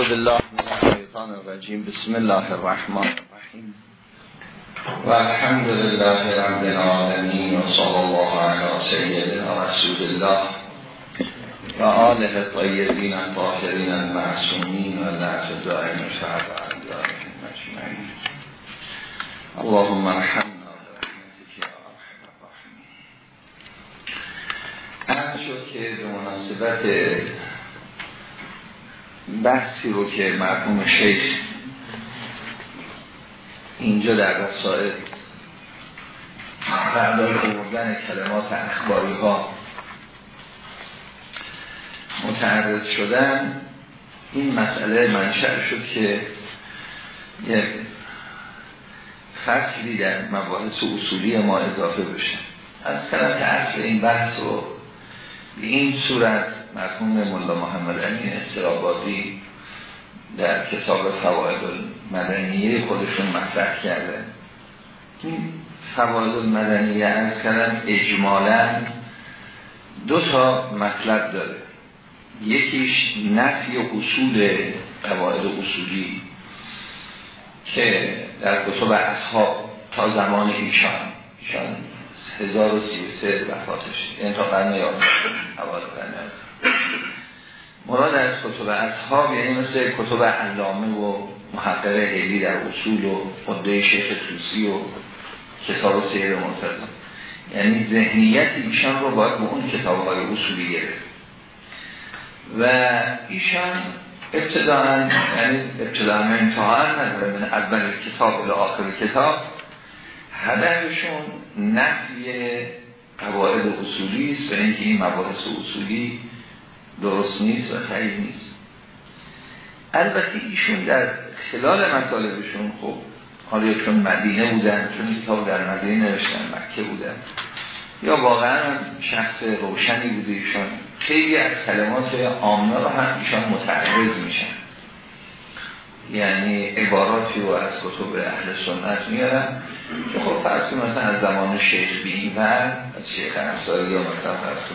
اعوذ بالله من الشیطان الرجیم. بسم الله الرحمن الرحیم. و الحمد لله رب العالمین و صلی الله علی سیدنا رسول الله و آله الطیبین الطاهرین المعصومین و لعف دائم شعب اجمعین. اللهم ارحمنا برحمتك یا ارحم الراحمین. شد که به مناسبت بحثی رو که مرحوم شیخ اینجا در رسائل بردار آوردن کلمات اخباری ها متعرض شدن این مسئله منشأ شد که یک فصلی در مباحث اصولی ما اضافه بشه. از که اصل این بحث رو به این صورت مرحوم ملا محمد امین استرابادی در کتاب فواید المدنیه خودشون مطرح کرده. این فواید المدنیه از کردم اجمالا دو تا مطلب داره. یکیش نفی اصول قواعد اصولی که در کتب اصحاب تا زمان ایشان ایشان 1033 وفاتش یعنی تا قرن قرن مراد از کتب اصحاب یعنی مثل کتب علامه و محقق هیلی در اصول و خده شیخ توسی و کتاب سیر منتظم یعنی ذهنیت ایشان رو باید به اون کتاب های اصولی گرفت. و ایشان ابتداعا یعنی ابتداعا انتحال نداره من اول کتاب به آخر کتاب هدفشون نفی قواعد اصولی است به اینکه این مباحث اصولی درست نیست و صحیح نیست. البته ایشون در خلال مطالبشون خب حالا چون مدینه بودن چون کتاب در مدینه نوشتن مکه بودن یا واقعا شخص روشنی بوده ایشان خیلی از کلمات عامه رو هم ایشان متعرض میشن. یعنی عباراتی رو از کتب اهل سنت میارن. که خب فرض مثلا از زمان شیخ و از شیخ انصاری یا مثلا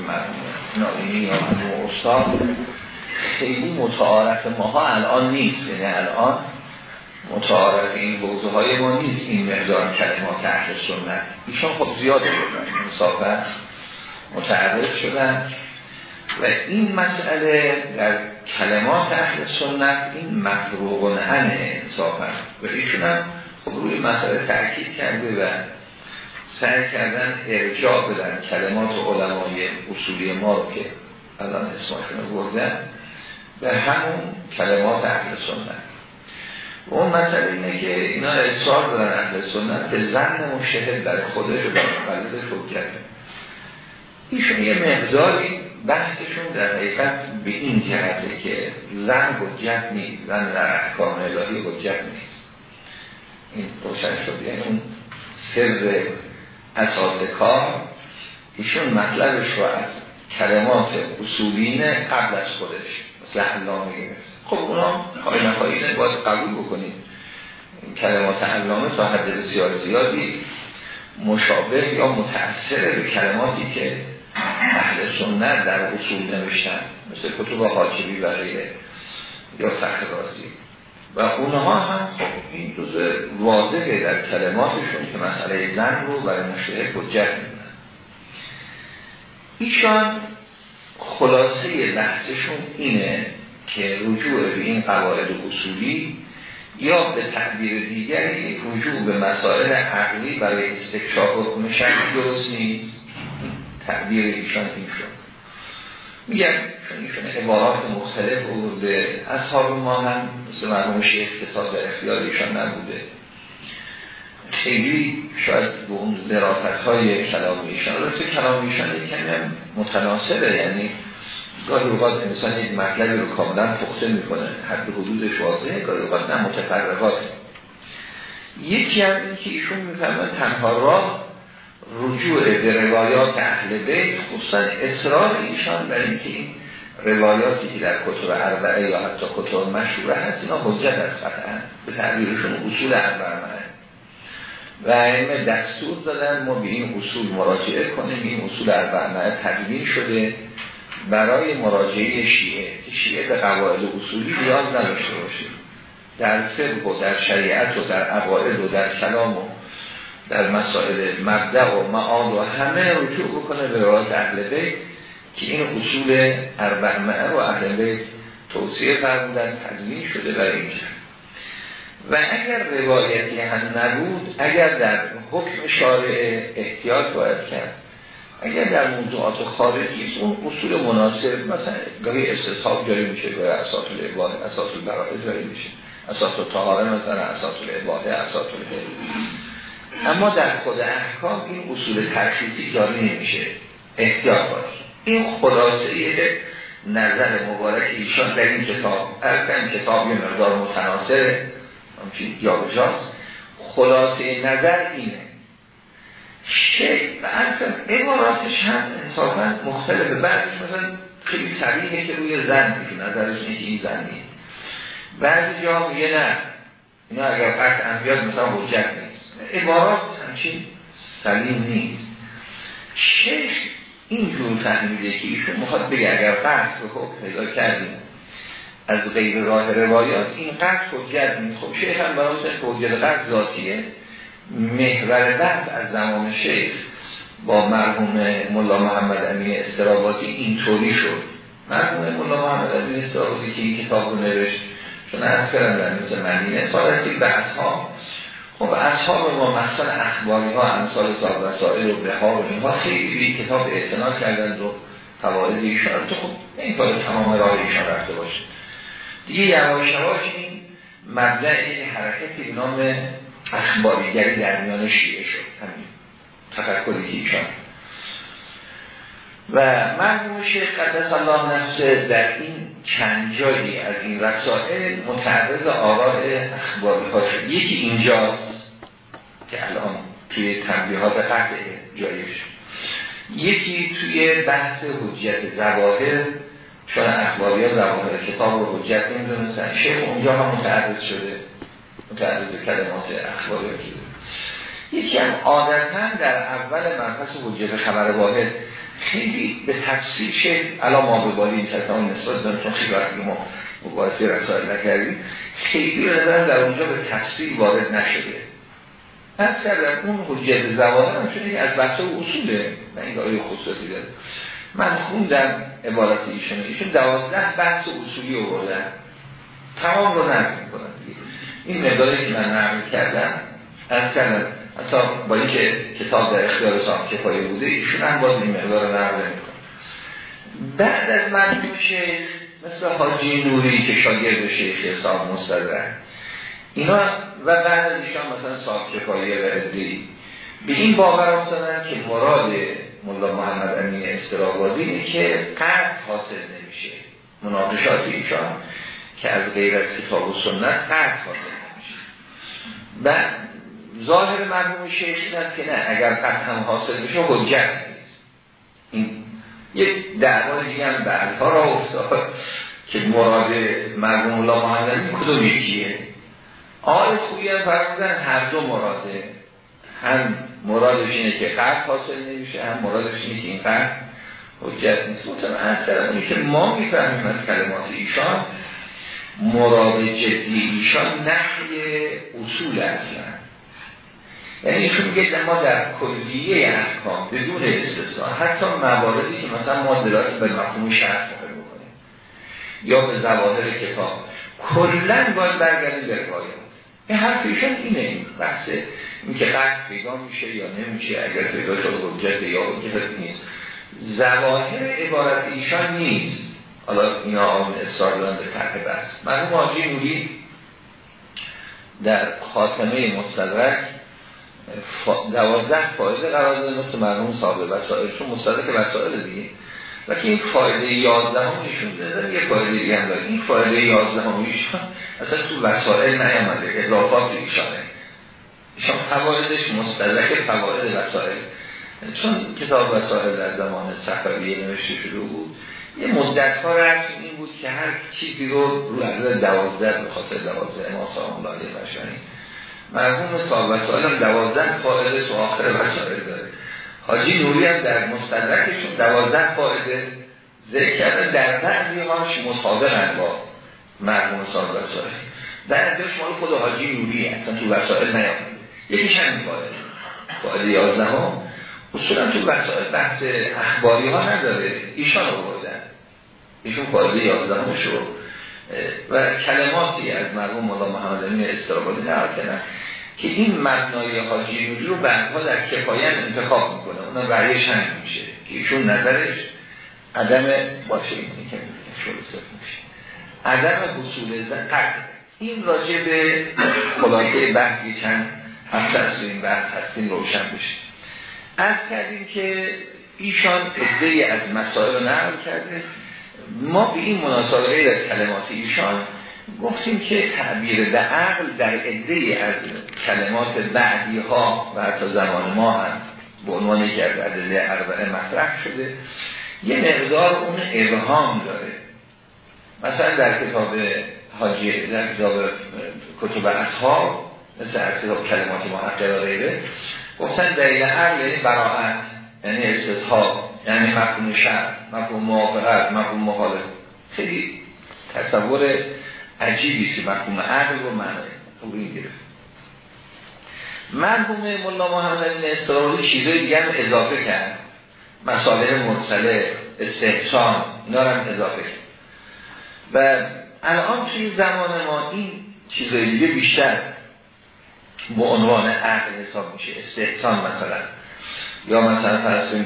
مرحوم نائینی یا مرحوم استاد. خیلی متعارف ماها الان نیست. یعنی الان متعارف این بوزه های ما نیست. این مقدار کلمات اهل سنت. ایشان خب زیاد بودن انصافا متعرض شدن. و این مسئله در کلمات اهل سنت این مفروغ و نهنه انصافا. و ایشون هم خب روی مسئله تأکید کرده و سعی کردن ارجاع بدن کلمات علمای اصولی ما رو که الان اسمشون بردن به همون کلمات اهل سنت. و اون مسئله اینه که اینا اصرار دارن اهل سنت به زن مشهد در خودش و بلده شد کرده ایشون یه مقداری بحثشون در حقیقت به این جهته که زن حجت نیست زن در احکام الهی حجت نیست. این روشن شد یعنی اون سر اساس کار ایشون مطلبش رو از کلمات اصولین قبل از خودش مثل علامه خب اونا خواهی نخواهی باید قبول بکنید. کلمات علامه تا حد بسیار زیادی مشابه یا متأثر به کلماتی که اهل سنت در اصول نوشتن مثل کتب حاجبی و غیره یا فخر رازی. و اونها هم خب این جزء واضحه در کلماتشون که مسئله زن رو برای مشهد حجت می‌دونن ایشان خلاصه بحثشون اینه که رجوع به این قواعد اصولی یا به تعبیر دیگری رجوع به مسائل عقلی برای استکشاف حکم شرعی درست نیست. تعبیر ایشان این شد. چون ایشان عبارات مختلف بوده اصحاب ما هم مثل مرحوم شیخ کتاب در اختیار ایشان نبوده. خیلی شاید به اون ذرافت های کلام ایشان. رو کلام ایشان کمی هم متناسبه. یعنی گاهی اوقات انسان یک مطلبی رو کاملا پخته می‌کنه. حد حدودش واضحه گاهی اوقات نه متفرقاته. یکی هم این که ایشون می‌فهمن تنها راه رجوع به روایات اهل بیت خصوصا اصرار ایشان بر اینکه این روایاتی که در کتب اربعه یا حتی کتب مشهوره هست اینا حجت است قطعا. به تعبیرشون اصول اربعه و ائمه دستور دادن ما به این اصول مراجعه کنیم. این اصول اربعه تدوین شده برای مراجعه شیعه. که شیعه به قواعد اصولی نیاز نداشته باشه. در فقه و در شریعت و در عقاید و در کلام و در مسائل مبدع و معاد و همه رجوع بکنه به روایت اهل بیت که این اصول اربع و اهل بیت توصیه فرمودن تدوین شده برای اینجا و اگر روایتی هم نبود اگر در حکم شارع احتیاط باید کرد. اگر در موضوعات خارجی اون اصول مناسب مثلا گاهی استصحاب جاری میشه گاهی اساس الاباده اساس البراءه جاری میشه. اساس طهاره مثلا اساس الاباده اساس اما در خود احکام این اصول ترخیصی جاری نمیشه. احتیاط باشه این خلاصه نظر مبارک ایشان در این کتاب این کتاب یه مقدار متناسبه همچین جا بجاست خلاصه نظر اینه. شیخ و اصلا عباراتش هم انصافا مختلفه بعضش مثلا خیلی سریعه که روی زن میشه نظرش که این زن نیست. بعضی جا میگه نه. اینا اگر قطع انبیاد مثلا حجت نیست عبارات همچین سلیم نیست. شیخ اینجور فهمیده که ایشون می‌خواد بگه اگر قطع رو خب پیدا کردیم از غیر راه روایات این قطع حجت نیست. خب شیخ هم برای که حجت قطع ذاتیه. محور بحث از زمان شیخ با مرحوم ملا محمد امین استراباتی اینطوری شد. مرحوم ملا محمد امین استراباتی که این کتاب رو نوشت چون از کردم در مثل مدینه تارسی بحث ها خب اصحاب ما مثلا اخباری ها امثال صاحب و سائل و بهار و اینها خیلی کتاب اعتناد کردن و فواید ایشان تو خب این کار تمام راه ایشان رفته باشه. دیگه یواش یواش این مبدع این حرکتی به نام اخباریگری در میان شیعه شد. همین تفکری که ایشان. و مرحوم شیخ قدس الله نفسه در این چند جایی از این رسائل متعرض آراء اخباری ها شد. یکی اینجاست که الان توی تنبیهات قطع جایش یکی توی بحث حجت زواهر چون اخباری ها زواهر کتاب و حجت نمی‌دونستن. شیخ اونجا هم متعرض شده. متعرض کلمات اخباری شده. یکی هم عادتا در اول منفس حجت خبر واحد. خیلی به تفسیر شیخ الان ما به بالی این کتاب نسبت دارم چون خیلی وقتی ما مباحثه رسائل نکردیم خیلی نظر در اونجا به تفسیر وارد نشده. از کردم اون حجت زوانه هم شده از بحث و اصوله نه این آیه خصوصی داره. من خوندم عبارت ایشون ایشون دوازده بحث اصولی آوردن تمام رو نقل می‌کنن این مقداری که من نقل کردم از کردم حتی با اینکه کتاب در اختیار صاحب کفایه بوده ایشون هم باز این مقدار نقل نمی‌کنن بعد از من شیخ مثل حاجی نوری که شاگرد شیخ حساب مستدرن اینا و بعد از ایشان مثلا صاحب کفایه و ادری به این باور افتادن که مراد مولا محمد امین استرابازی اینه که قرد حاصل نمیشه. مناقشات ایشان که از غیر از کتاب و سنت قرد حاصل نمیشه. و ظاهر مرحوم شیخ که نه اگر هم حاصل بشه حجت این یک دعوا دیگه هم بعدها را افتاد که مراد مرحوم الله محمد امین کدوم یکیه؟ آقای خویی هم فرمودن هر دو مراده هم مرادش اینه که قرد حاصل نمیشه هم مرادش اینه که این قرد حجت نیست. از در اونی که ما می‌فهمیم از کلمات ایشان مراد جدی ایشان نحی اصول اصلا. یعنی ایشون میگه ما در کلیه احکام بدون استثناء حتی مواردی که مثلا ما دلات به مفهوم شرط بکنیم یا به زواهر کتاب. کلا باید برگردیم به روایت این حرف ایشان اینه این بحث این که قرد پیدا میشه یا نمیشه اگر پیدا شد حجت یا حجت نیست. زواهر عبارت ایشان نیست. حالا اینا آن اصرار دادن به طرح بحث. مرحوم آجی نوری در خاتمه مستدرک دوازده فایده قرار داده مثل مرحوم صاحب وسائل چون مستدرک وسائل دیگه. و که این فایده یازده هم نشون دادن یه فایده دیگه هم داره. این فایده یازده هم ایشان اصلا تو وسائل نیامده اضافات ایشانه. ایشان فوایدش مستدرک فواید وسائل. چون کتاب وسائل در زمان صفویه نوشته شده بود یه مدت ها رسم این بود که هر چیزی رو رو عدد دوازده به خاطر دوازده ما سلام الله بشنی مرحوم صاحب وسائل هم دوازده فایده تو آخر وسائل داره. حاجی نوری هم در مستدرکشون دوازده فایده ذکر کردن در بعضی هاش مطابقن با مرموم صاحب وسائل در ازش مال خود حاجی نوری اصلا تو وسائل نیامده. یکیش هم میباره قاعده یازده ها اصولا تو وسائل بحث اخباری ها نداره. ایشان رو بردن. ایشون قاعده یازده ها شو و کلماتی از مرموم مولا محمد امین استرابادی نهار کنن که این مبنای حاجی نوری رو بعدها در کفایت انتخاب می‌کنه. اونم رعیش هم میشه که ایشون نظرش عدم باشه. اینی که میشه. عدم حصول قرد این راجع به خلاصه بحثی چند هفته از این بحث هستیم روشن بشه. از کردیم که ایشان ادهی از مسائل نقل کرده. ما به این مناسبه در کلمات ایشان گفتیم که تعبیر به عقل در ادهی از کلمات بعدی ها و حتی زمان ما هم به عنوان که از عدده اربعه مطرح شده. یه مقدار اون ابهام داره. مثلا در کتاب حاجی در کتاب کتب اصحاب مثل از کتاب کلمات محقق و غیره گفتن دلیل عقل یعنی براعت یعنی استصحاب یعنی مفهوم شر مفهوم موافقت مفهوم مخالف خیلی تصور عجیبی که مفهوم عقل رو معنی. خوبی گرفت. مرحوم ملا محمد این استرالی چیزای دیگه هم اضافه کرد. مسائل مرسله استحسان اینا هم اضافه کرد. و الان توی زمان ما این چیزای دیگه بیشتر به عنوان عقل حساب میشه. استحسان مثلا. یا مثلا فرسون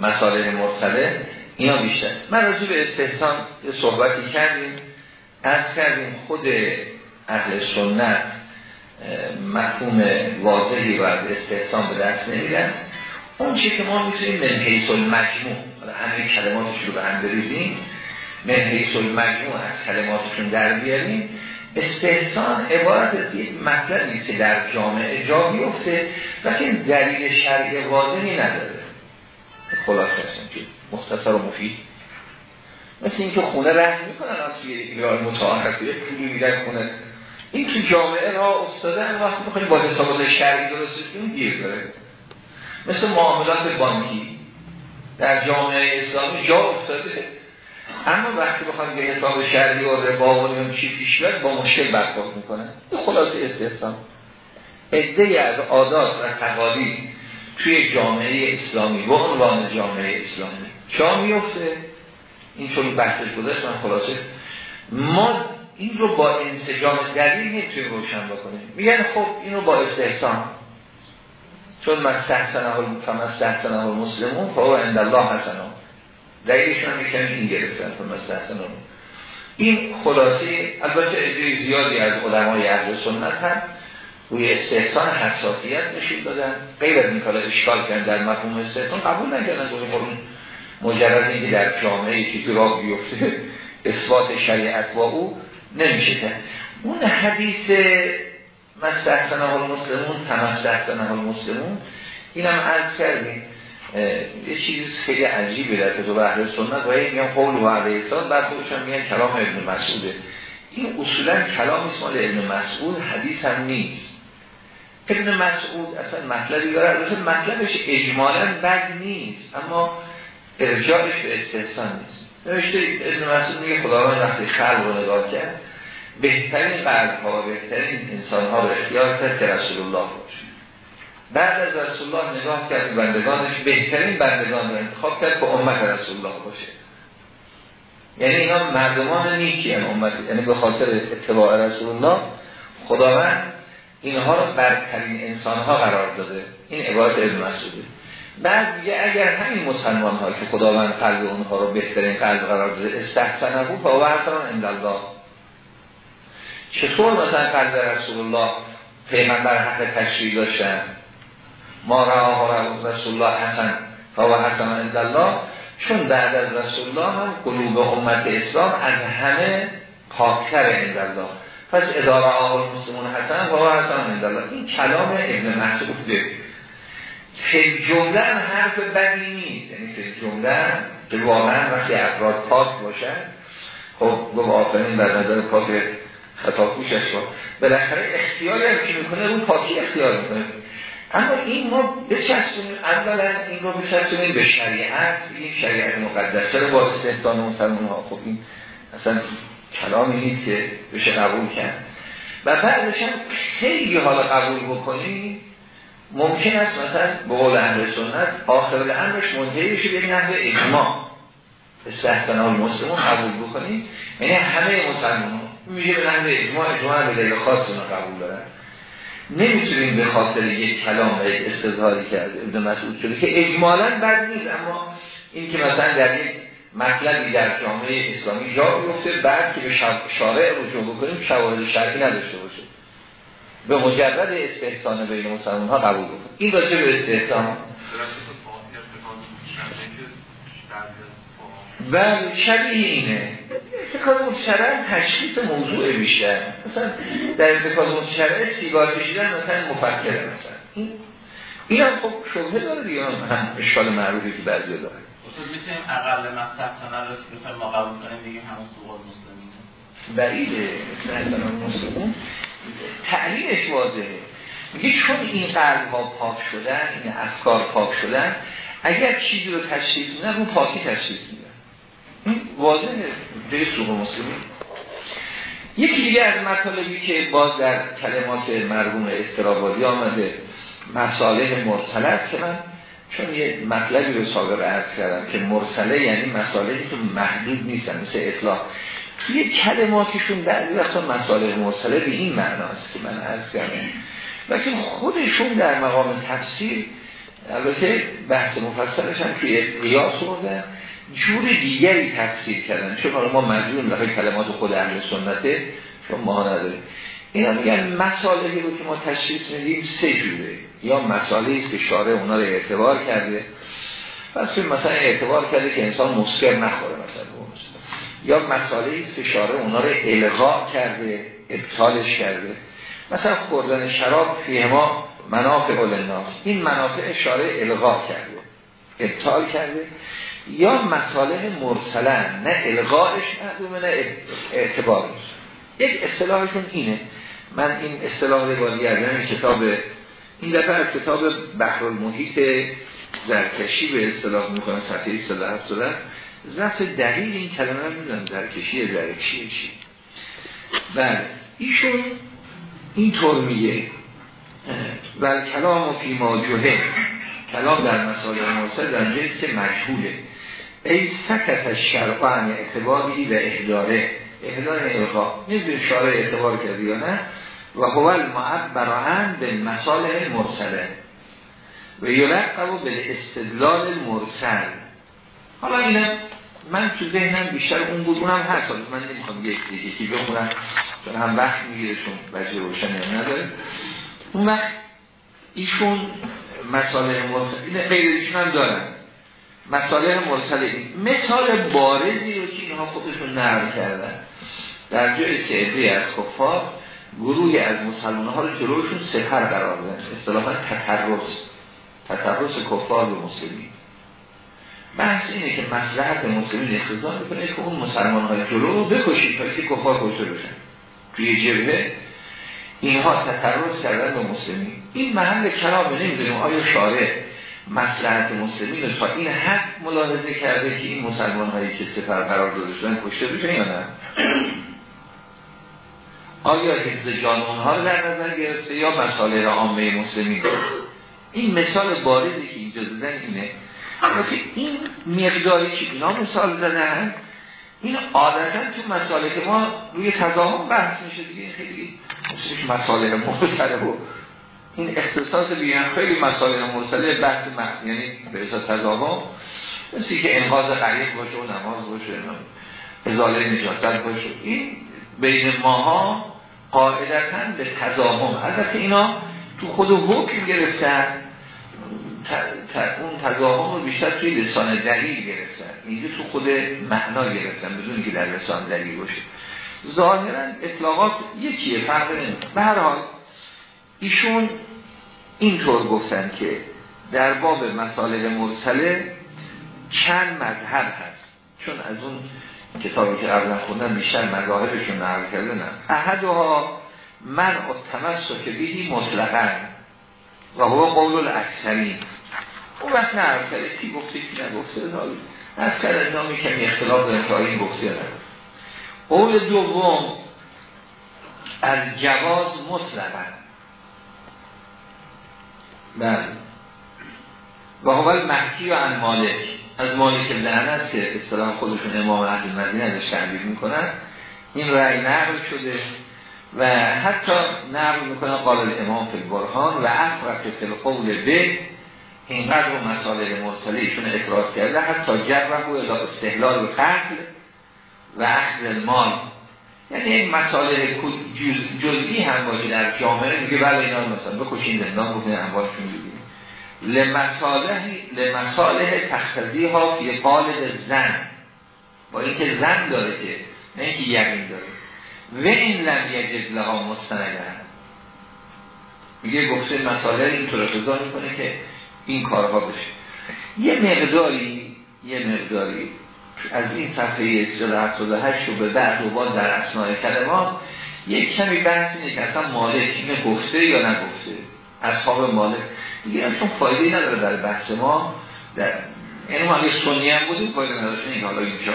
مسائل مرسله اینا بیشتر. من راجع به استحسان صحبتی کردیم از کردیم خود اهل سنت مفهوم واضحی و استحسان به دست نمیدن اون چی که ما می‌تونیم من حیث المجموع همه کلماتش رو به هم بریزیم من حیث المجموع از کلماتشون در بیاریم. استحسان عبارت از یک مطلبی که در جامعه جا بیفته و که دلیل شرعی واضحی نداره. خلاص هستم که مختصر و مفید. مثل اینکه خونه رحم می‌کنن از توی ایران متعارف یک پولی میدن خونه. این تو جامعه را افتاده وقتی بخواهیم با حسابات شرعی درست کنیم گیر داره. مثل معاملات بانکی. در جامعه اسلامی جا افتاده. اما وقتی بخوام یه حساب شرعی و ربا و چی پیش بیاد با مشکل برخورد می‌کنه. خلاصه استحسان عده از عادات و تقالید توی جامعه اسلامی و عنوان جامعه اسلامی. چا میفته این چون بحثش گذاشت من خلاصه ما این رو با انسجام دلیل نمی‌تونیم روشن بکنیم. میگن خب این رو با استحسان. چون مستحسنه فمستحسنه المسلمون فهو عند الله حسنه دلیلشون هم می‌کنه این گرفتن فمستحسنه این خلاصه البته عده زیادی از علمای اهل سنت هم روی استحسان حساسیت نشون دادن. غیر از این کالا اشکال کردن. در مفهوم استحسان قبول نکردن. گفتن خب مجرد اینکه در جامعه که را بیفته اثبات شریعت با او نمیشه اون حدیث مستحسنه المسلمون تمستحسنه المسلمون اینم عرض کردیم. یه چیز خیلی عجیبه در کتاب اهل سنت. و میگن قول و علیه سال بعد خودشون میگن کلام ابن مسعوده. این اصولا کلام اسمال ابن مسعود حدیث هم نیست. ابن مسعود اصلا مطلبی داره البته مطلبش اجمالا بد نیست اما ارجاعش به استحسان نیست. نوشته ابن مسعود میگه خداوند وقتی خلق رو نگاه کرد بهترین قلب ها و بهترین انسان ها رو اختیار کرد که رسول الله باشه. بعد از رسول الله نگاه کرد بندگانش بهترین بندگان رو انتخاب کرد که امت رسول الله باشه. یعنی اینا مردمان نیکی هم امت یعنی به خاطر اتباع رسول الله خداوند اینها رو برترین انسان ها قرار داده. این عبارت ابن مسعوده بعد دیگه اگر همین مسلمان ها که خداوند قلب اونها رو بهترین قلب قرار داده استحسنه بود و حسن عند الله چطور مثلا قلب رسول الله پیغمبر حق تشریح داشتن ما راه رسول الله حسن و حسن عند الله چون بعد از رسول الله هم قلوب امت اسلام از همه پاکتر عند الله پس اداره آقا مسلمون حسن و حسن عند الله این کلام ابن مسعوده فی جمله حرف بدی نیست. یعنی فی جمله که واقعا وقتی افراد پاک باشن خب گفت آفرین بر نظر پاک خطا پوشش با بالاخره اختیاری هم که می‌کنه؟ اون پاکی اختیار می‌کنه. اما این ما بچسبونیم اولا این رو بچسبونیم به شریعت این شریعت مقدسه رو با استهدان مسلمان ها. خب این اصلا کلامی نیست که بشه قبول کرد. و بعدش هم خیلی حالا قبول بکنیم ممکن است مثلا به قول اهل سنت آخر امرش منتهی بشه به نحو اجماع. استحسن ها مسلمون قبول بکنیم یعنی همه مسلمان میشه به نحو اجماع اجماع به دلیل خاص قبول دارن. نمی‌تونیم به خاطر یک کلام استظهاری کرده ابن مسعود که اجمالا بد نیست اما این که مثلا در یک مطلبی در جامعه اسلامی جا بیفته بعد که به شارع رجوع بکنیم شواهد شرعی نداشته باشه. به مجرد استحسان بین مسلمان ها قبول بکنیم. این راجع به استحسان. و شبیه اینه. اتکاد متشرع تشخیص موضوع بیشتر. مثلا در اتکاد متشرع سیگار کشیدن مثلا مفکره مثلا این هم خب شبه داره دیگه. هم اشکال معروفی که بعضی داره. می‌تونیم اقل مقصد سنر رو بخوایم ما قبول کنیم دیگه همون سوال مسلمین بعیده مثل اصلا مسلمون تعلیلش واضحه. میگه چون این قلب ها پاک شدن این افکار پاک شدن اگر چیزی رو تشخیص میدن اون پاکی تشخیص میدن. این واضحه. جای سوق مسلمین. یکی دیگه از مطالبی که باز در کلمات مرگوم استرابادی آمده مساله مرسله که من چون یه مطلبی رو سابق عرض کردم که مرسله یعنی مسائلی که محدود نیستن مثل اطلاق. توی کلماتشون بعضی وقتا مسائل مرسله به این معناست که من عرض کردم. لیکن خودشون در مقام تفسیر البته بحث مفصلش هم توی قیاس بردن جور دیگری تفسیر کردن. چون ما مجبوریم دفعه کلمات خود اهل سنته چون ما نداریم. اینا میگن مسائلی رو که ما تشخیص میدیم سه جوره. یا مسائلی است که شارع اونا رو اعتبار کرده. پس مثلا اعتبار کرده که انسان مسکر نخوره مثلا. یا مسائلی است که شارع اونا رو الغا کرده ابطالش کرده. مثلا خوردن شراب فیه ما منافع الناس این منافع شارع الغا کرده ابطال کرده. یا مسائل مرسلن. نه الغاش معلومه نه اعتبارش. یک اصطلاحشون اینه. من این اصطلاح روایی از این کتاب این دفعه از کتاب بحر المحیط زرکشی به اصطلاح می‌کنم صفحه 177 ضبط دلیل این کلمه رو می‌دونم زرکشی زرکشی چی؟ بله ایشون اینطور میگه و کلام و فی ماجوه کلام در مسائل مرسل در جنس مجهوله. ای سکت شرقان اعتباری و احداره احدار القا نمیدون شارع اعتبار کردی یا نه؟ و هو المعبران به مساله مرسله. و یلقب به استدلال مرسل. حالا اینم من تو ذهنم بیشتر اون بود اونم هست. من نمی‌خوام یک دیگه که بخونم. چون هم وقت می‌گیره چون بجه روشن نداره. اون وقت ایشون مساله مرسل این غیر ایشون هم دارن. مساله مرسل این مثال بارزی رو که اینها خودشون نرم کردن. در جای سعیده از کفار گروهی از مسلمان ها رو جلوشون سپر قرار دادن. اصطلاحا تطرس. تطرس کفار به مسلمین. بحث اینه که مسلحت مسلمین اختزام بکنه که اون مسلمان های جلو رو بکشید تا که کفار کشته بشن. توی جبهه اینها تطرس کردن به مسلمین. این محل کلام نمی‌دونیم آیا شارع مسلحت مسلمین رو تا این حد ملاحظه کرده که این مسلمان هایی که سفر قرار داده شدن کشته بشن یا نه. آیا حفظ جان اونها رو در نظر گرفته یا مسائل عامه مسلمین؟ این مثال بارزی که اینجا زدن اینه. که این مقداری که اینا مثال زدن این عادتا تو مسائل که ما روی تضاهم بحث میشه دیگه. خیلی مسائل مرسله و این اختصاص بیان خیلی مسائل مرسله بحث محض یعنی به اساس تضاهم. مثل که انقاذ غریب باشه و نماز باشه ازاله نجاست باشه. این بین ماها قاعدتا به تضاهم. البته اینا تو خود حکم گرفتن اون تضاهم رو بیشتر توی لسان دلیل گرفتن. اینجا تو خود معنا گرفتن بدون که در لسان دلیل باشه. ظاهرا اطلاقات یکیه فرق نمید به ایشون اینطور گفتن که در باب مسائل مرسله چند مذهب هست. چون از اون کتابی که قبلا خوندن بیشتر مذاهبشون نقل کرده نه احدها من که بیهی مطلقا و هو قول الاکثرین. اون وقت نه کرده کی گفته کی نگفته. از کرده نامی کمی اختلاف داریم که این گفته نداره قول دوم از جواز مطلقا. بله. و اول محکی و عن مالک از مالک لعنت که اصطلاح خودشون امام اهل مدینه ازش تعبیر می‌کنن این رأی نقل شده و حتی نقل می‌کنن قال امام فی البرهان و افرق فی القول به اینقدر و مسائل مرسله ایشون اعتراض کرده حتی جرح و استحلال قتل و اخذ مال. یعنی این مسائل جز... جزئی هم باشه. در جامعه میگه بله اینا مثلا بکشین زندان بکنین اموالشون لمصالح لمصالح تختزی ها فی قالب زن. با اینکه زن داره که نه اینکه یقین داره. و این لم یجد لها مستندن میگه گفته مسائل اینطور اقضا می‌کنه که این کارها بشه. یه مقداری یه مقداری از این صفحه 378 رو به بعد و در اسنای کلمات یک کمی بحث اینه که اصلا مالک اینه گفته یا نگفته. اصحاب مالک. دیگه اصلا فایده نداره در بحث ما. در یعنی ما اگه سنی هم بودیم فایده نداره این حالا اینجا.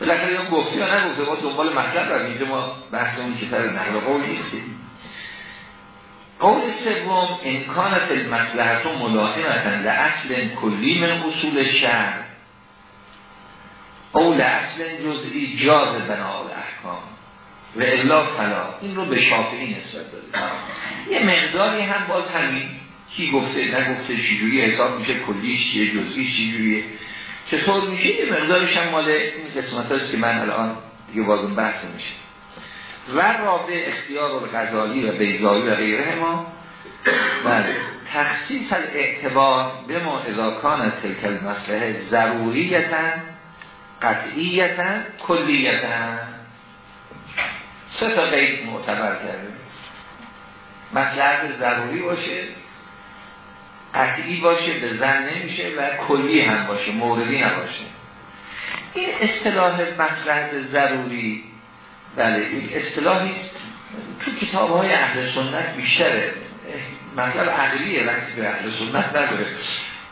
بالاخره اون گفته یا نگفته ما دنبال مطلب رو اینجا ما بحثمون که سر نقل قول نیستیم. قول سوم امکان فی المصلحت ملاحمتا اصل کلی من اصول شهر. او اصل جزئی جاز بنا احکام و الا فلا. این رو به شافعی نسبت داده یه مقداری هم باز همین کی گفته نگفته چجوری حساب میشه کلیش چیه جزئیش چجوریه؟ چطور میشه؟ یه مقدارش هم مال این قسمت هست که من الان دیگه بازم بحث میشه. و رابع اختیار و غزالی و بیزایی و غیره ما. بله. تخصیص اعتبار به ما اضاکان تلکل مسئله ضروریتا قطعیتا کلیتا. سه تا قید معتبر کرده مسئله ضروری باشه. قطعی باشه به زن نمیشه و کلی هم باشه موردی نباشه این اصطلاح مسئله ضروری بله این اصطلاحی تو کتاب های اهل سنت بیشتره. مطلب عقلیه وقتی به اهل سنت نداره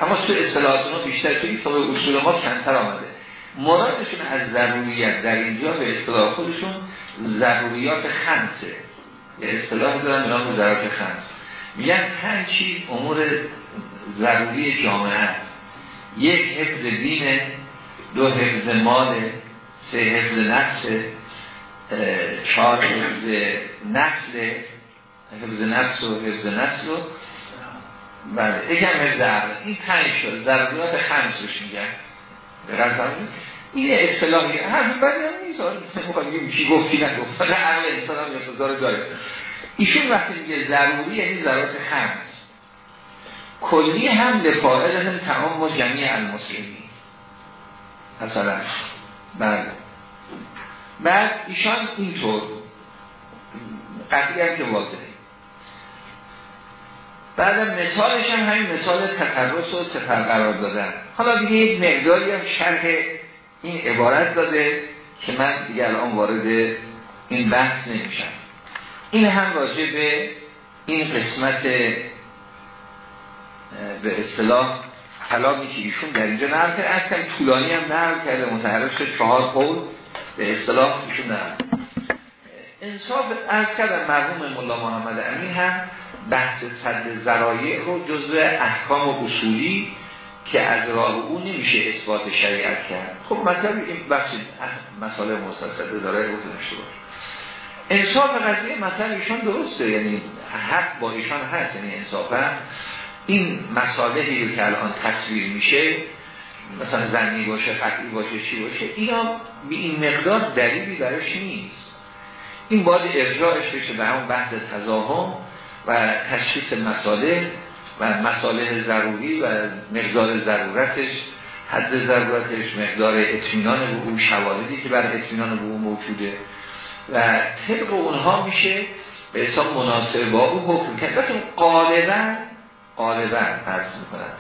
اما تو اصطلاحات ما بیشتر توی کتاب اصول ما کمتر آمده. مرادشون از ضروریت در اینجا به اصطلاح خودشون ضروریات خمسه. یه اصطلاح دارن نام ضروریات خمس. میگن پنج چیز امور ضروری جامعه یک حفظ دین دو حفظ مال سه حفظ نفس چهار حفظ نسل حفظ نفس و حفظ نسل و بله یکم حفظ عقل. این پنج شد ضروریات خمس روش میگن. این اصطلاحی. هم هم نیست. می‌خواد چی گفتی نگفت عقل انسان هم داره. ایشون وقتی میگه ضروری یعنی ضرورت خمس. کلی هم لفاعل هم تمام و جمعی المسلمی مثلا بله. بعد ایشان اینطور. قطعی هم که واضحه. بعد مثالش هم همین مثال تطرس و سفر قرار دادن. حالا دیگه یک مقداری هم شرح این عبارت داده که من دیگه الان وارد این بحث نمیشم. این هم راجع به این قسمت به اصطلاح کلامی که ایشون در اینجا نرم کرده اصلا طولانی هم نرم کرده متحرف شد چهار قول به اصطلاح ایشون نرم انصاف از کردم مرحوم ملا محمد امین هم بحث صد زرایع رو جزء احکام و اصولی که از راه او نمیشه اثبات شریعت کرد. خب مطلب این بحث مسئله مستقل داره گفته باشه انصاف قضیه مثلا ایشان درسته یعنی حق با ایشان هست یعنی انصافا. این مسائلی رو که الان تصویر میشه مثلا زنی باشه قطعی باشه چی باشه اینا به این مقدار دلیلی براش نیست. این باید ارجاعش بشه به همون بحث تضاهم و تشخیص مساله و مساله ضروری و مقدار ضرورتش حد ضرورتش مقدار اطمینان به اون شواهدی که برای اطمینان به اون موجوده. و طبق اونها میشه به حساب مناسب با او حکم کرد. غالبا غالبا فرض می‌کنن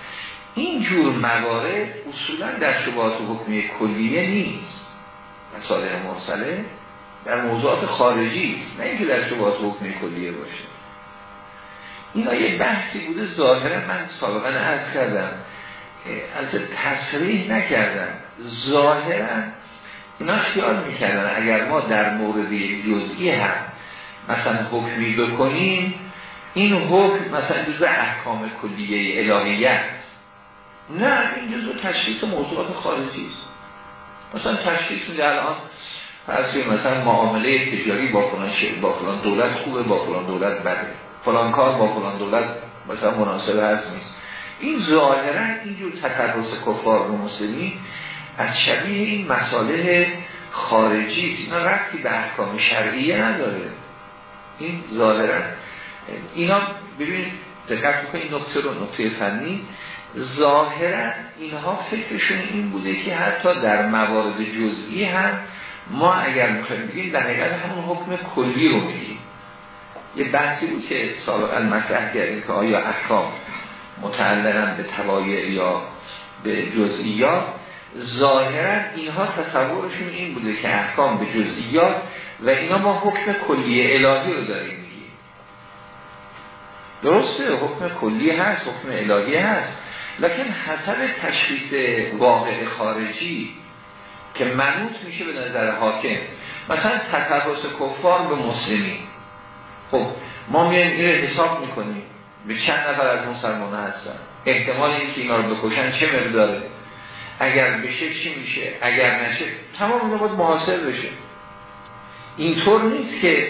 این جور موارد اصولا در شبهات حکمی کلیه نیست. مسائل مرسله در موضوعات خارجی نه اینکه در شبهات حکمی کلیه باشه. اینا یه بحثی بوده ظاهرا من سابقا عرض کردم. از تصریح نکردم. ظاهرا اینا خیال می‌کردن اگر ما در مورد جزئی هم مثلا حکمی بکنیم این حکم مثلا جز احکام کلیه الهیه نه این جزء تشخیص موضوعات خارجی است. مثلا تشخیص میده الان فرض مثلا معامله تجاری با فلان با فلان دولت خوبه با فلان دولت بده. فلان کار با فلان دولت مثلا مناسب هست نیست. این ظاهرا اینجور تطرس کفار و مسلمین از شبیه این مساله خارجی است. اینا رفتی به احکام شرعیه نداره. این ظاهرا اینا ببینید دقت بکنید نکته رو نکته فنی. ظاهرا اینها فکرشون این بوده که حتی در موارد جزئی هم ما اگر می‌خوایم بگیم در حقیقت همون حکم کلی رو میگیم. یه بحثی بود که سابقا مطرح کردیم که آیا احکام متعلقا به توایع یا به جزئیات. ظاهرا اینها تصورشون این بوده که احکام به جزئیات و اینا ما حکم کلی الهی رو داریم. درسته حکم کلی هست حکم الهی هست. لکن حسب تشخیص واقع خارجی که منوط میشه به نظر حاکم. مثلا تطرس کفار به مسلمین. خب ما میایم این حساب می‌کنیم. به چند نفر از مسلمان هستن؟ احتمال اینکه اینا رو بکشن چه مقداره؟ اگر بشه چی میشه؟ اگر نشه تمام اینا باید بشه. اینطور نیست که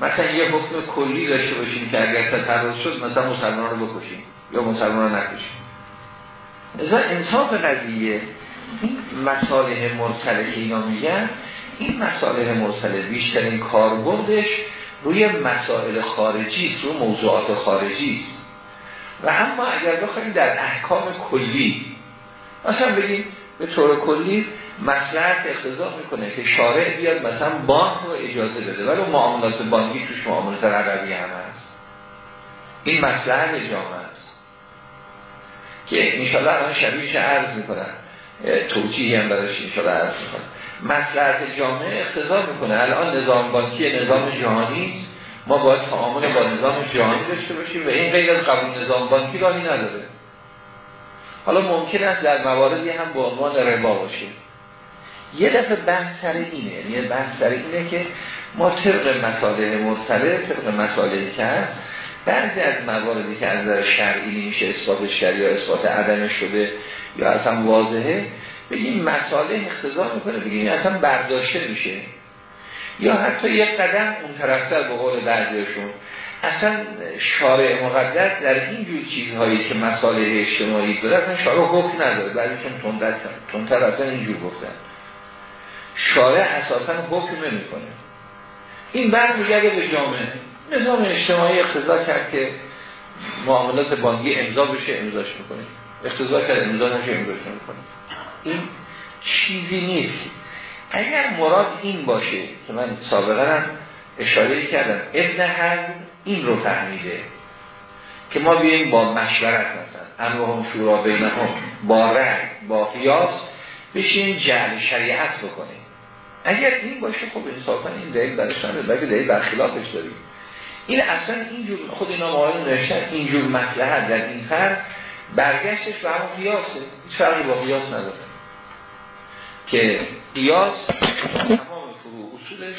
مثلا یه حکم کلی داشته باشیم که اگر تطرس شد مثلا مسلمان رو بکشیم یا مسلمان رو نکشیم. ازا انصاف قضیه این مساله مرسله که اینا میگن این مساله مرسله بیشترین کاربردش روی مسائل خارجی است موضوعات خارجی است. و اما اگر بخوایم در احکام کلی مثلا بگیم به طور کلی مسلحت اقتضا می‌کنه که شارع بیاد مثلا بانک رو اجازه بده. ولی معاملات بانکی توش معاملات رقبی هم هست. این مسلحت جامعه است. که انشاءالله الان شبیهش عرض می‌کنن توجیهی هم براش انشاءالله عرض می‌کنن مسلحت جامعه اقتضا می‌کنه. الان نظام بانکی نظام جهانی ما باید تعامل با نظام جهانی داشته باشیم و این غیر از قبول نظام بانکی راهی نداره. حالا ممکن است در مواردی هم به عنوان ربا باشه یه دفعه بحث سر اینه یعنی بحث سر اینه که ما طبق مسائل مرسله طبق مسائلی که هست بعضی از مواردی که از نظر شرعی میشه اثبات شرعی یا اثبات عدم شده یا اصلا واضحه بگیم مسائل اختزار می‌کنه بگیم اصلا برداشته میشه. یا حتی یک قدم اون طرفتر به قول بعضیشون. اصلا شارع مقدس در این جور چیزهایی که مسائل اجتماعی داره اصلا شارع حکم نداره. بعضیشون تندتر اصلا اینجور گفتن. شارع اساسا حکم نمی‌کنه. این برمیگرده به جامعه. نظام اجتماعی اقتضا کرد که معاملات بانکی امضا بشه امضاش می‌کنه. اقتضا کرد امضا نشه امضاش می‌کنه این چیزی نیست. اگر مراد این باشه که من سابقا هم اشاره کردم ابن حزم این رو فهمیده که ما بیاییم با مشورت مثلا هم شورا بینهم با رنگ با قیاس بشین جعل شریعت بکنیم. اگر این باشه خب انصافا این دلیل برش نداره بلکه دلیل برخلافش داریم این اصلا اینجور خود اینا نوشتن اینجور مسلحت در این فرض برگشتش به همون قیاسه. هیچ فرقی با قیاس نداره. که قیاس تمام فرو اصولش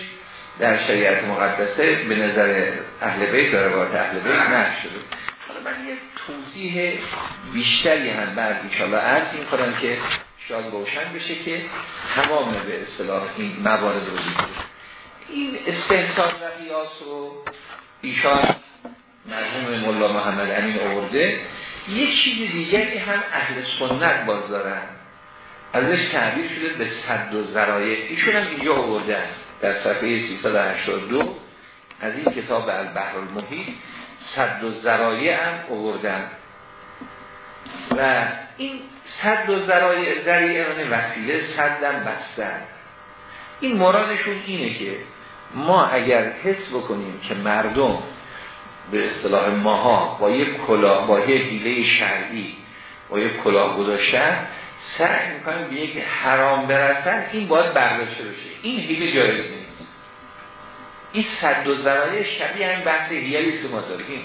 در شریعت مقدسه به نظر اهل بیت و روایت اهل بیت نشد شده. حالا من یه توضیح بیشتری هم بعد انشاءالله عرض کنم که شاید روشن بشه که تمام به اصطلاح این موارد رو بگیره این استحسان و قیاس رو ایشان مرحوم مولا محمد امین آورده. یه چیز دیگری هم اهل سنت باز دارن ازش تعبیر شده به صد و ذرایع. ایشون هم اینجا آورده در صفحه 382 از این کتاب البحر المحیط صد و ذرایع هم آوردن. و این صد و ذرایع ذریعه وسیله صدن بستن. این مرادشون اینه که ما اگر حس بکنیم که مردم به اصطلاح ماها با یک کلاه با یک حیله شرعی با یک کلاه گذاشتن سعی می‌کنیم به یک حرام برسن این باید برداشته بشه. این حیله جایز نیست. این صد و ذرایع شبیه همین بحث هیلی که ما داریم.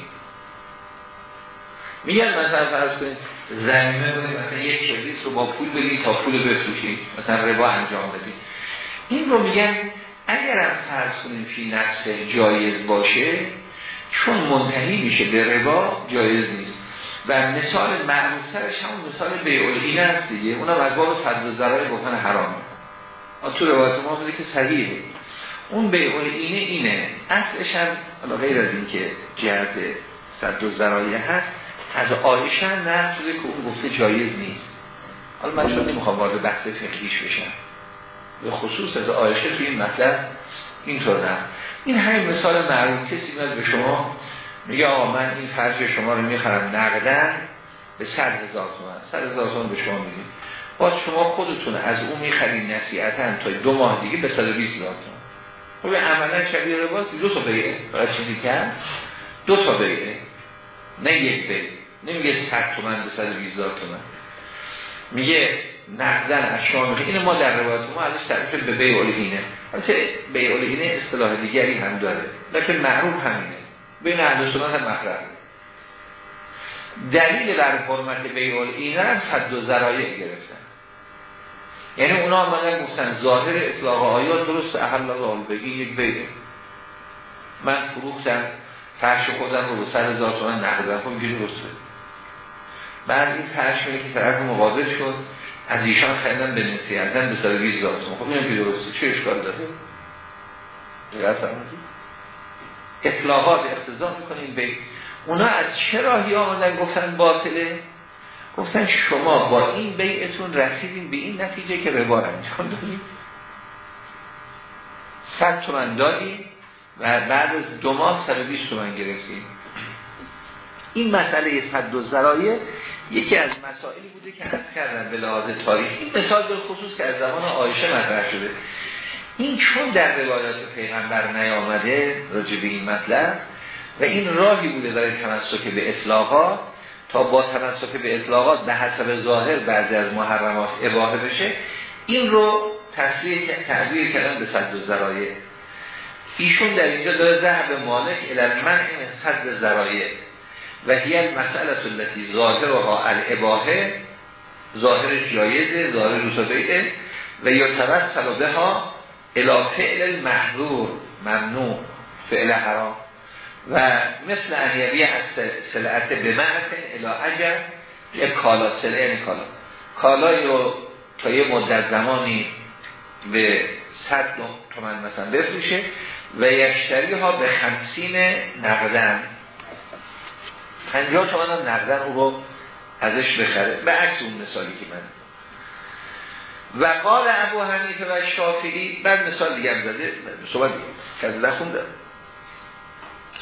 میگن مثلا فرض کنید زمینه کنید مثلا یک کلیس رو با پول بدید تا پول بفروشید مثلا ربا انجام بدید این رو میگن اگر هم فرض کنیم فی نفس جایز باشه چون منتهی میشه به ربا جایز نیست. و مثال معروفترش همون مثال بیعالینه هست دیگه. اونم از باب صد و ذرای گفتن حرامه تو روایت ما بوده که صحیحه اون بیعالینه اینه. اصلش هم غیر از این که جهت صد و ذرایه هست از آیشه هم نه شده که اون گفته جایز نیست. حالا من چون نمی‌خوام وارد بحث فقهیش بشم. به خصوص از آیشه توی این مطلب اینطور نه. این همین مثال معروف کسی میاد به شما میگه آقا من این فرش شما رو می‌خرم نقدن به صد هزار تومن. صد هزار تومن به شما میدیم. باز شما خودتون از اون می‌خرید نصیحتا تا دو ماه دیگه به 120 هزار تومن. خب عملا شبیه رو دو تا بیعه. برای چیزی کرد دو تا بیعه. نه یک بیعه. نمیگه 100 تومن به 120 هزار تومن. میگه نقدن از شما این ما در روایت ما ازش تعریف به بیع الهینه البته بیع الهینه اصطلاح دیگری هم داره. لکن معروف همینه. بین اهل سنت هم مطرح. دلیل بر حرمت بیع الهینه هم صد و ذرایع گرفتن. یعنی اونا آمدن گفتن ظاهر اطلاق آیات درست احل الله بگی یک بیعه من فروختم فرش خودم رو به سر هزار تومن نقدم. خب اینجوری درسته. بعد این فرش که طرف مقابل شد. از ایشان خیلی به نسیحتن به سر ویز دارتون خب اینم که درسته. چه اشکال داره؟ اطلاقات اقتضا می‌کنیم به اونا. از چه راهی آمدن؟ گفتن باطله. گفتن شما با این بیعتون رسیدین به این نتیجه که ربا انجام داریم صد تومن دادیم و بعد از دو ماه سر بیست تومن گرفتیم این مسئله صد و ذرایه یکی از مسائلی بوده که از کردن به لحاظ تاریخ این مثال به خصوص که از زمان آیشه مطرح شده. این چون در روایات پیغمبر نیامده راجع به این مطلب و این راهی بوده برای تمسک به اطلاقات تا با تمسک به اطلاقات به حسب ظاهر بعضی از محرمات اباحه بشه این رو تصویر تعبیر کردن به صد ذرایع ایشون در اینجا داره ذهب مالک من این صد ذرایع و هی مسئله التي ظاهرها الاباهه ظاهر جایزه ظاهر روسبیعه و یتوسل بها الى فعل المحظور ممنوع فعل حرام. و مثل انیوی از سلعت به معرفه الى اگر یک کالا سلعه یعنی کالا. کالایی رو تا یه مدت زمانی به صد تومن مثلا بفروشه و یشتری ها به خمسین نقدن. پنجاه تومن هم نقدن او رو ازش بخره. به عکس اون مثالی که من و قال ابو حنیفه و شافعی بعد مثال دیگه هم زده صحبت از خونده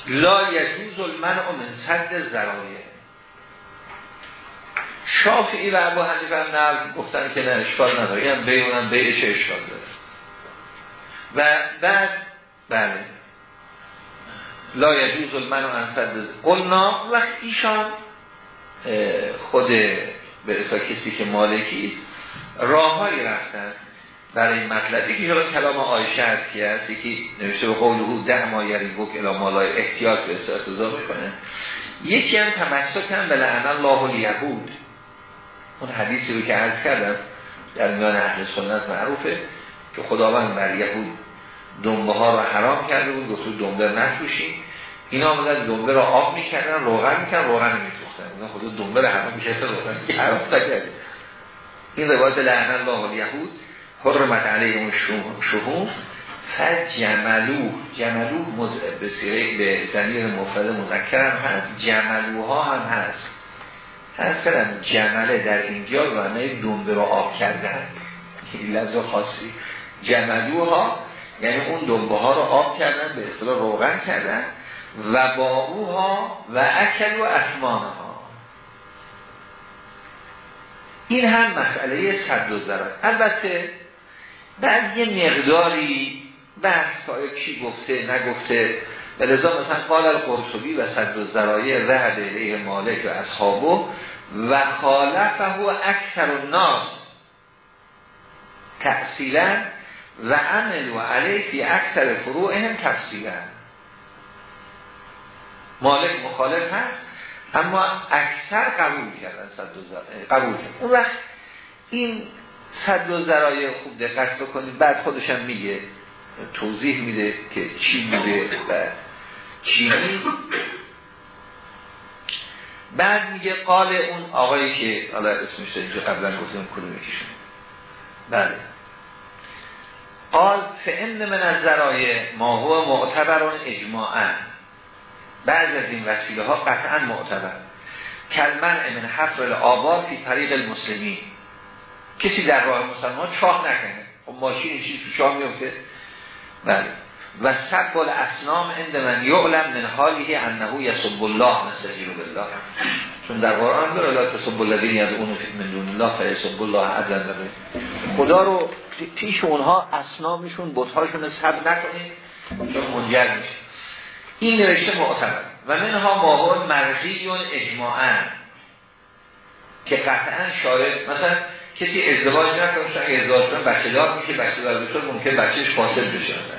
لا یجوز المنع من صد ذرایه شافعی و ابو حنیفه هم نه گفتن که نه اشکال نداره. این بیونم بیعش اشکال داره. و بعد بله. لا یجوز المنع عن صد قلنا وقت ایشان خود اصلا کسی که مالکی راههایی رفتن برای این مطلب. یکی جلو کلام آیشه هست که هست یکی نوشته به قول او ده ما بک الا مالای احتیاط به اصلا می‌کنه یکی هم تمسک هم به لعن الله الیهود. اون حدیثی رو که عرض کردم در میان اهل سنت معروفه که خداوند بر یهود دنبه ها رو حرام کرده بود گفت دنبه نفروشیم اینا آمدن دنبه رو آب می‌کردن روغن می‌کردن روغن نمیفروختن اینا خود دنبه رو حرام می‌کردن روغن حرام نکرده این روایت لعنه الله الیهود حرمت علیه اون شهوم فجملو جملو مز... به به زمیر مفرد مذکر هم هست. جملوها هم هست. هست کردم جمله در اینجا معنی دنبه رو آب کردن. لفظ خاصی. جملوها یعنی اون دنبه ها رو آب کردن به اصطلاح روغن کردن و با اوها و اکل و اسمان ها این هم مسئله صد و ذرات البته بعد یه مقداری بحث های کی گفته نگفته. و لذا مثلا قال القرصبی و صد و ذرایه رهد الیه مالک و اصحابه و خالفه و اکثر الناس تأصیلا و عمل و علیه فی اکثر فروع هم مالک مخالف هست اما اکثر قبول کردن صد قبول کردن اون وقت این صد و خوب دقت بکنید بعد خودشم میگه توضیح میده که چی بوده و چی بعد میگه قال اون آقایی که حالا اسمش اینجا قبلا گفتیم کدوم یکیشون بله. قال فعن من از ذرایع ما هو معتبرون اجماعا. بعض از این وسیله ها قطعا معتبر. کلمن من حفر آباد فی طریق المسلمین. کسی در راه مسلمان چاه نکنه. خب ماشین این تو چاه میفته بله. و سب اسنام عند من یعلم من حالی انه یسب الله نستجیب بالله چون در قرآن داره لا تسب الذین یدعون من دون الله فیسب الله عزا خدا رو پیش اونها اسنامشون بتهاشون سب نکنید. چون منجر میشه. این نوشته معتبر و منها ماهون مرضیون اجماعا. که قطعا شارد مثلا کسی ازدواج نکنه چون اگه ازدواج کنه بچه دار میشه بچه دار بشه ممکن بچهش فاسد بشه مثلا.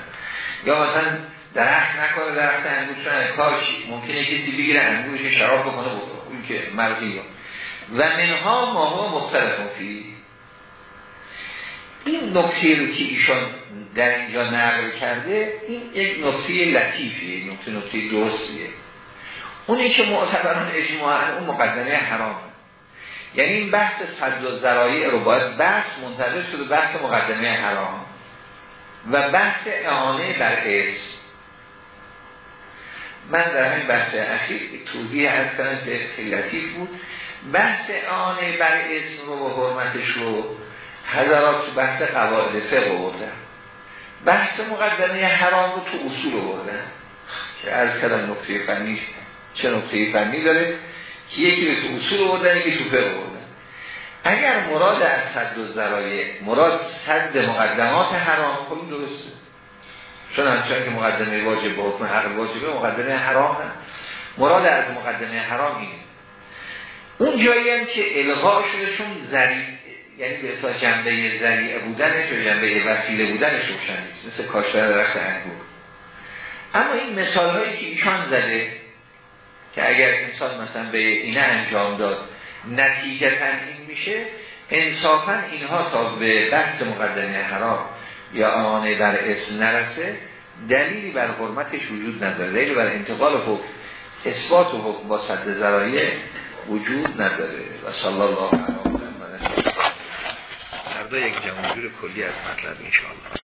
یا مثلا درخت نکنه درخت چون کاش ممکنه کسی بگیره انگورش شراب بکنه اون که مرضی و منها ماهو مختلف فی. این نکته رو که ایشان در اینجا نقل کرده این یک نکته لطیفیه نکته نکته درستیه. اونی که معتبران اجماعا اون مقدمه حرام. یعنی این بحث صد و ذرایع رو باید بحث منتظر شده بحث مقدمه حرام. و بحث اعانه بر ارث من در همین بحث اخیر توضیح از کنم که خیلی بود بحث اعانه بر رو و حرمتش رو حضرات تو بحث قواعد فقه بردن بحث مقدمه حرام رو تو اصول بردن که از کلم نقطه فنی چه نقطه فنی داره؟ که یکی رو تو اصول بردن یکی تو فقه بردن اگر مراد از صد و ذرایع مراد صد مقدمات حرام خب درسته. چون همچنان که مقدمه واجب با حکم حق واجبه مقدمه حرام هم. مراد از مقدمه حرام اینه. اون جایی هم که الغا شده چون زری یعنی به اصلا جنبه ذریعه بودنش و جنبه وسیله بودنش روشن نیست. مثل کاشتر درخت انگور. اما این مثال هایی که ایشان زده که اگر انسان مثلا به اینه انجام داد نتیجتا این میشه انصافا اینها تا به بحث مقدمه حرام. یا آنه در اسم نرسه دلیلی بر حرمتش وجود نداره. دلیلی بر انتقال حکم اثبات حکم با صد ذرایه وجود نداره. و صلی الله علیه و فردا یک جمع کلی از مطلب انشاءالله.